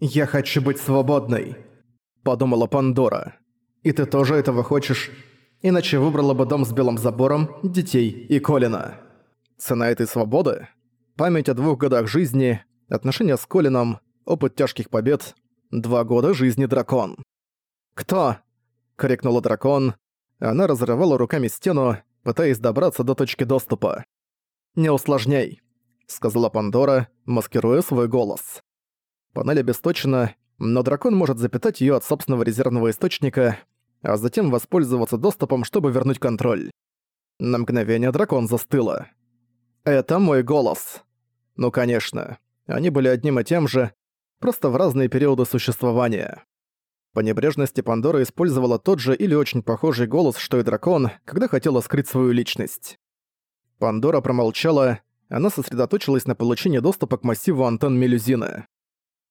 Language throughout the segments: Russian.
«Я хочу быть свободной», — подумала Пандора. «И ты тоже этого хочешь? Иначе выбрала бы дом с белым забором, детей и Колина». Цена этой свободы? Память о двух годах жизни, отношения с Колином, опыт тяжких побед, два года жизни дракон. «Кто?» — крикнула дракон. Она разрывала руками стену, пытаясь добраться до точки доступа. «Не усложняй», — сказала Пандора, маскируя свой голос. Панель обесточена, но дракон может запитать её от собственного резервного источника, а затем воспользоваться доступом, чтобы вернуть контроль. На мгновение дракон застыла. «Это мой голос». Ну, конечно. Они были одним и тем же, просто в разные периоды существования. По небрежности Пандора использовала тот же или очень похожий голос, что и дракон, когда хотела скрыть свою личность. Пандора промолчала, она сосредоточилась на получении доступа к массиву антенн Мелюзины.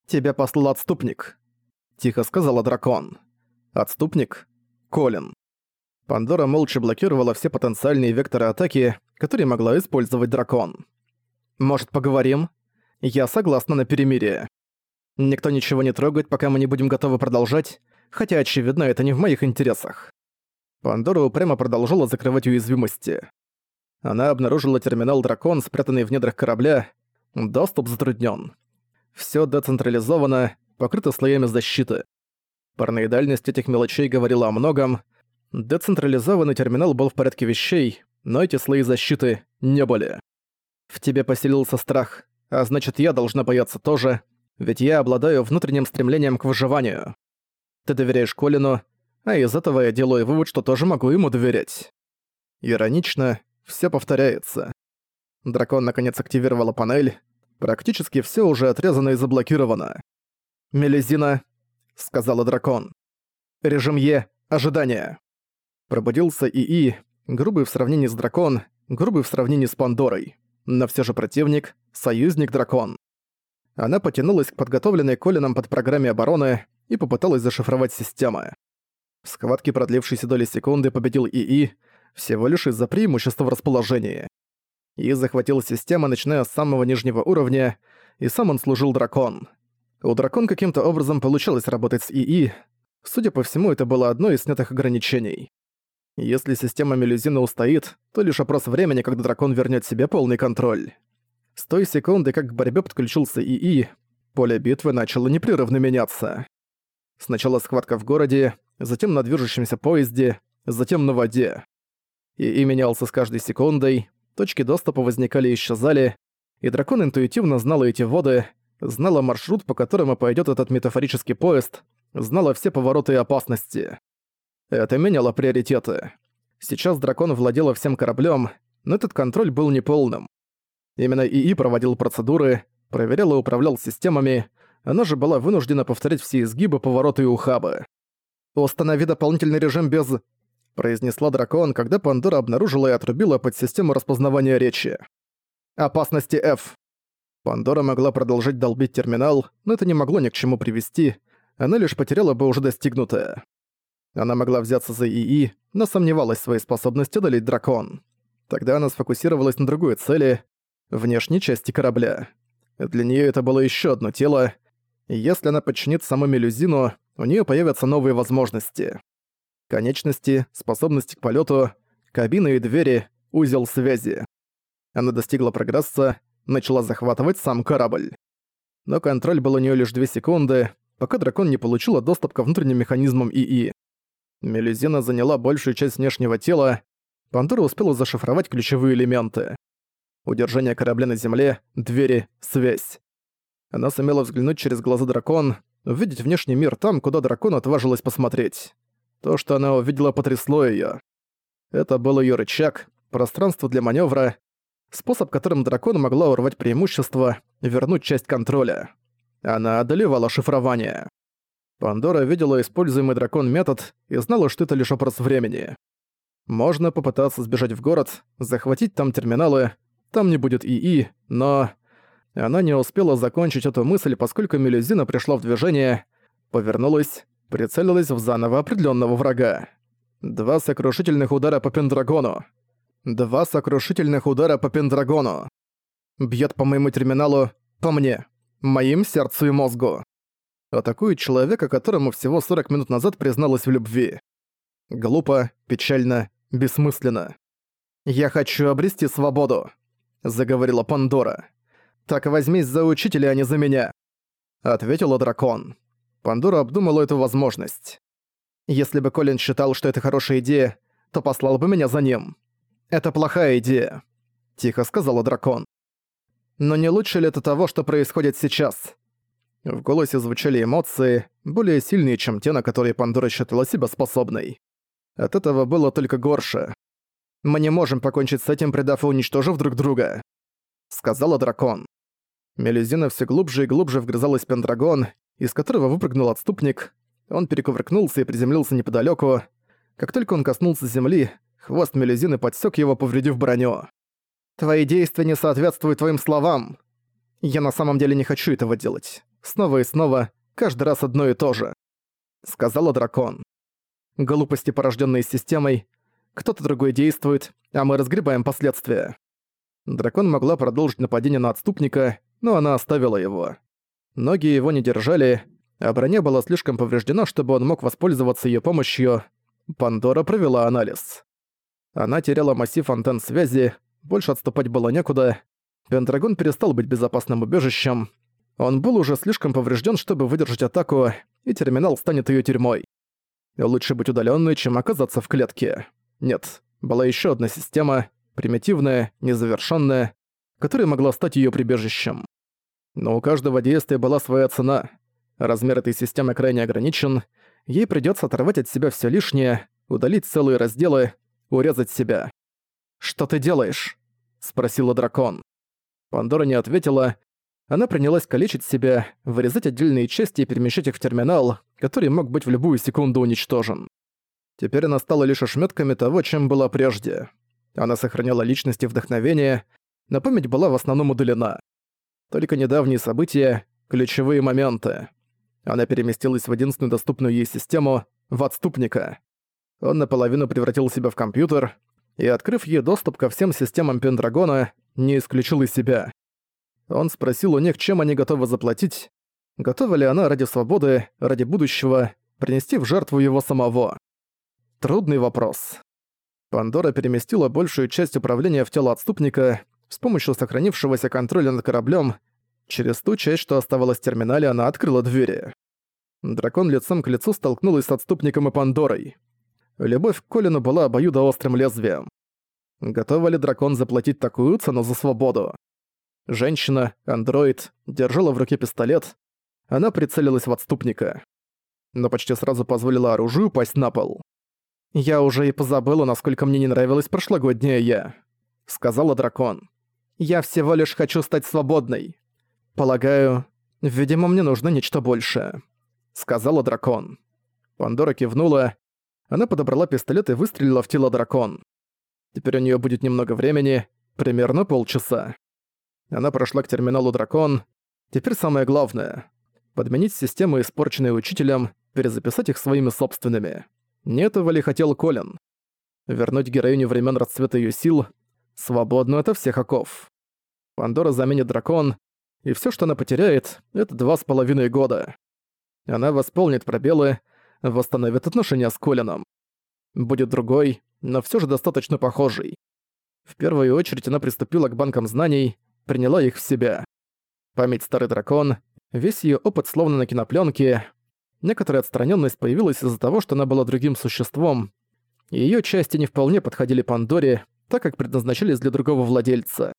«Тебя послал отступник», — тихо сказала дракон. «Отступник? Колин». Пандора молча блокировала все потенциальные векторы атаки, которые могла использовать дракон. «Может, поговорим? Я согласна на перемирие. Никто ничего не трогает, пока мы не будем готовы продолжать, хотя, очевидно, это не в моих интересах». Пандора упрямо продолжала закрывать уязвимости. Она обнаружила терминал «Дракон», спрятанный в недрах корабля. Доступ затруднен. Все децентрализовано, покрыто слоями защиты. Параноидальность этих мелочей говорила о многом. Децентрализованный терминал был в порядке вещей, но эти слои защиты не были. В тебе поселился страх, а значит я должна бояться тоже, ведь я обладаю внутренним стремлением к выживанию. Ты доверяешь Колину, а из этого я делаю вывод, что тоже могу ему доверять. Иронично, все повторяется. Дракон наконец активировала панель, Практически все уже отрезано и заблокировано. «Мелезина», — сказала дракон. «Режим Е. Ожидание». Пробудился ИИ, грубый в сравнении с дракон, грубый в сравнении с Пандорой. Но все же противник — союзник-дракон. Она потянулась к подготовленной Колином под программе обороны и попыталась зашифровать системы. В схватке, продлившейся доли секунды, победил ИИ, всего лишь из-за преимущества в расположении и захватил систему, начиная с самого нижнего уровня, и сам он служил дракон. У дракон каким-то образом получалось работать с ИИ, судя по всему, это было одно из снятых ограничений. Если система мелюзина устоит, то лишь вопрос времени, когда дракон вернет себе полный контроль. С той секунды, как к борьбе подключился ИИ, поле битвы начало непрерывно меняться. Сначала схватка в городе, затем на движущемся поезде, затем на воде. ИИ менялся с каждой секундой, точки доступа возникали и исчезали, и дракон интуитивно знала эти воды, знала маршрут, по которому пойдет этот метафорический поезд, знала все повороты и опасности. Это меняло приоритеты. Сейчас дракон владела всем кораблем, но этот контроль был неполным. Именно ИИ проводил процедуры, проверял и управлял системами, она же была вынуждена повторять все изгибы, повороты и ухабы. «Установи дополнительный режим без...» произнесла дракон, когда Пандора обнаружила и отрубила под систему распознавания речи. «Опасности F». Пандора могла продолжить долбить терминал, но это не могло ни к чему привести, она лишь потеряла бы уже достигнутое. Она могла взяться за ИИ, но сомневалась в своей способности удалить дракон. Тогда она сфокусировалась на другой цели — внешней части корабля. Для нее это было еще одно тело, и если она подчинит саму Мелюзину, у нее появятся новые возможности. Конечности, способности к полету, кабины и двери, узел связи. Она достигла прогресса, начала захватывать сам корабль. Но контроль был у нее лишь 2 секунды, пока дракон не получила доступ ко внутренним механизмам ИИ. Мелюзина заняла большую часть внешнего тела, Пандора успела зашифровать ключевые элементы. Удержание корабля на земле, двери, связь. Она сумела взглянуть через глаза дракон, увидеть внешний мир там, куда дракон отважилась посмотреть. То, что она увидела, потрясло её. Это был её рычаг, пространство для манёвра, способ, которым дракон могла урвать преимущество, вернуть часть контроля. Она одолевала шифрование. Пандора видела используемый дракон метод и знала, что это лишь вопрос времени. Можно попытаться сбежать в город, захватить там терминалы, там не будет ИИ, но... Она не успела закончить эту мысль, поскольку Мелюзина пришла в движение, повернулась прицелилась в заново определенного врага. Два сокрушительных удара по Пендрагону. Два сокрушительных удара по Пендрагону. Бьет по моему терминалу, по мне, моим сердцу и мозгу. Атакует человека, которому всего 40 минут назад призналась в любви. Глупо, печально, бессмысленно. «Я хочу обрести свободу», — заговорила Пандора. «Так возьмись за учителя, а не за меня», — ответила дракон. Пандора обдумала эту возможность. «Если бы Колин считал, что это хорошая идея, то послал бы меня за ним. Это плохая идея», — тихо сказала дракон. «Но не лучше ли это того, что происходит сейчас?» В голосе звучали эмоции, более сильные, чем те, на которые Пандора считала себя способной. От этого было только горше. «Мы не можем покончить с этим, предав и уничтожив друг друга», — сказала дракон. Мелюзина все глубже и глубже вгрызалась в Пендрагон, из которого выпрыгнул отступник. Он перекувыркнулся и приземлился неподалеку. Как только он коснулся земли, хвост Мелюзины подсек его, повредив броню. «Твои действия не соответствуют твоим словам. Я на самом деле не хочу этого делать. Снова и снова, каждый раз одно и то же», — сказала дракон. «Глупости, порожденные системой. Кто-то другой действует, а мы разгребаем последствия». Дракон могла продолжить нападение на отступника, но она оставила его. Ноги его не держали, а броня была слишком повреждена, чтобы он мог воспользоваться ее помощью. Пандора провела анализ. Она теряла массив антенн связи, больше отступать было некуда. Пендрагон перестал быть безопасным убежищем. Он был уже слишком поврежден, чтобы выдержать атаку, и терминал станет ее тюрьмой. Лучше быть удаленной, чем оказаться в клетке. Нет, была еще одна система, примитивная, незавершенная, которая могла стать ее прибежищем. Но у каждого действия была своя цена. Размер этой системы крайне ограничен, ей придется оторвать от себя все лишнее, удалить целые разделы, урезать себя. «Что ты делаешь?» — спросила дракон. Пандора не ответила. Она принялась калечить себя, вырезать отдельные части и перемещать их в терминал, который мог быть в любую секунду уничтожен. Теперь она стала лишь ошметками того, чем была прежде. Она сохраняла личность и вдохновение, но память была в основном удалена. Только недавние события — ключевые моменты. Она переместилась в единственную доступную ей систему — в отступника. Он наполовину превратил себя в компьютер и, открыв ей доступ ко всем системам Пендрагона, не исключил из себя. Он спросил у них, чем они готовы заплатить, готова ли она ради свободы, ради будущего, принести в жертву его самого. Трудный вопрос. Пандора переместила большую часть управления в тело отступника, с помощью сохранившегося контроля над кораблем, через ту часть, что оставалась в терминале, она открыла двери. Дракон лицом к лицу столкнулась с отступником и Пандорой. Любовь к Колину была обоюдоострым лезвием. Готова ли дракон заплатить такую цену за свободу? Женщина, андроид, держала в руке пистолет. Она прицелилась в отступника. Но почти сразу позволила оружию упасть на пол. «Я уже и позабыла, насколько мне не нравилась прошлогодняя я», — сказала дракон. Я всего лишь хочу стать свободной. Полагаю, видимо, мне нужно нечто большее», — сказала дракон. Пандора кивнула. Она подобрала пистолет и выстрелила в тело дракон. Теперь у нее будет немного времени, примерно полчаса. Она прошла к терминалу дракон. Теперь самое главное — подменить системы, испорченные учителем, перезаписать их своими собственными. Не этого ли хотел Колин? Вернуть героиню времен расцвета ее сил, свободную ото всех оков. Пандора заменит дракон, и все, что она потеряет, это два с половиной года. Она восполнит пробелы, восстановит отношения с Колином. Будет другой, но все же достаточно похожий. В первую очередь она приступила к банкам знаний, приняла их в себя. Память старый дракон, весь ее опыт словно на кинопленке. Некоторая отстраненность появилась из-за того, что она была другим существом. Ее части не вполне подходили Пандоре, так как предназначались для другого владельца.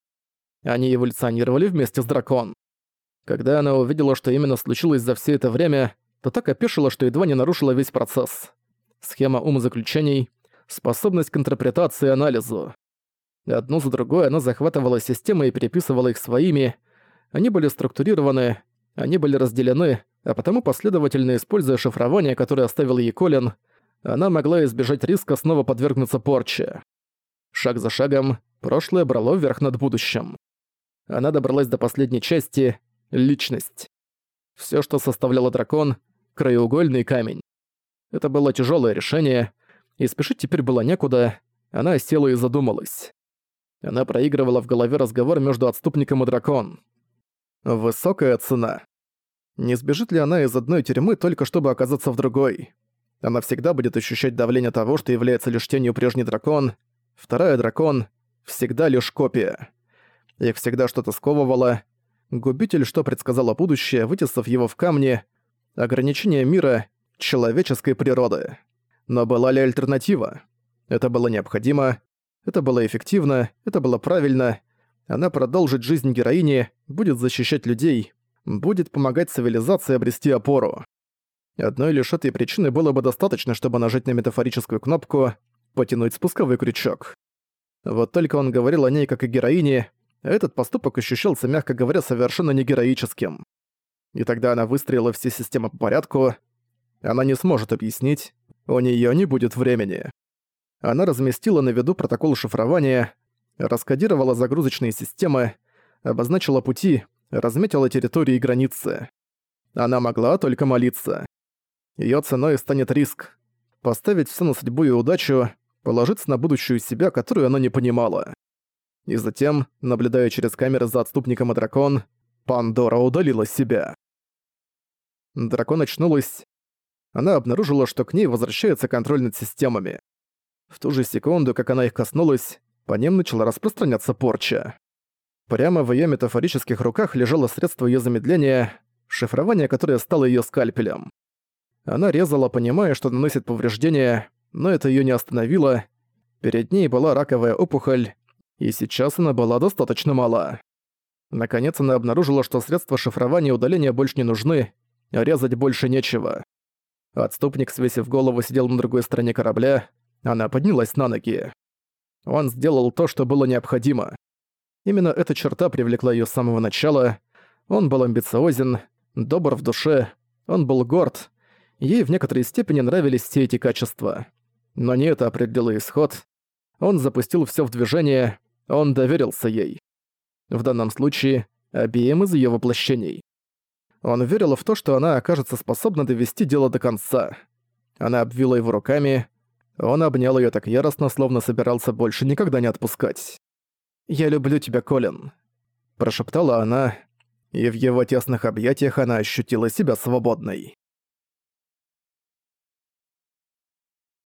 Они эволюционировали вместе с дракон. Когда она увидела, что именно случилось за все это время, то так опешила, что едва не нарушила весь процесс. Схема умозаключений, способность к интерпретации и анализу. Одну за другой она захватывала системы и переписывала их своими. Они были структурированы, они были разделены, а потому последовательно используя шифрование, которое оставил ей Колин, она могла избежать риска снова подвергнуться порче. Шаг за шагом, прошлое брало вверх над будущим. Она добралась до последней части — личность. Все, что составляло дракон — краеугольный камень. Это было тяжелое решение, и спешить теперь было некуда, она села и задумалась. Она проигрывала в голове разговор между отступником и дракон. Высокая цена. Не сбежит ли она из одной тюрьмы только чтобы оказаться в другой? Она всегда будет ощущать давление того, что является лишь тенью прежний дракон. Вторая дракон — всегда лишь копия. Их всегда что-то сковывало. Губитель, что предсказало будущее, вытесав его в камни, ограничение мира, человеческой природы. Но была ли альтернатива? Это было необходимо, это было эффективно, это было правильно. Она продолжит жизнь героини, будет защищать людей, будет помогать цивилизации обрести опору. Одной лишь этой причины было бы достаточно, чтобы нажать на метафорическую кнопку, потянуть спусковой крючок. Вот только он говорил о ней как о героине, а этот поступок ощущался, мягко говоря, совершенно не героическим. И тогда она выстроила все системы по порядку. Она не сможет объяснить, у неё не будет времени. Она разместила на виду протокол шифрования, раскодировала загрузочные системы, обозначила пути, разметила территории и границы. Она могла только молиться. Её ценой станет риск. Поставить всё на судьбу и удачу, положиться на будущую себя, которую она не понимала. И затем, наблюдая через камеры за отступником и дракон, Пандора удалила себя. Дракон очнулась. Она обнаружила, что к ней возвращается контроль над системами. В ту же секунду, как она их коснулась, по ним начала распространяться порча. Прямо в её метафорических руках лежало средство её замедления, шифрование которое стало её скальпелем. Она резала, понимая, что наносит повреждения, но это её не остановило. Перед ней была раковая опухоль, и сейчас она была достаточно мала. Наконец она обнаружила, что средства шифрования и удаления больше не нужны, а резать больше нечего. Отступник, свесив голову, сидел на другой стороне корабля, она поднялась на ноги. Он сделал то, что было необходимо. Именно эта черта привлекла её с самого начала. Он был амбициозен, добр в душе, он был горд. Ей в некоторой степени нравились все эти качества. Но не это определило исход. Он запустил всё в движение, он доверился ей. В данном случае, обеим из её воплощений. Он верил в то, что она окажется способна довести дело до конца. Она обвила его руками, он обнял её так яростно, словно собирался больше никогда не отпускать. «Я люблю тебя, Колин», – прошептала она, и в его тесных объятиях она ощутила себя свободной.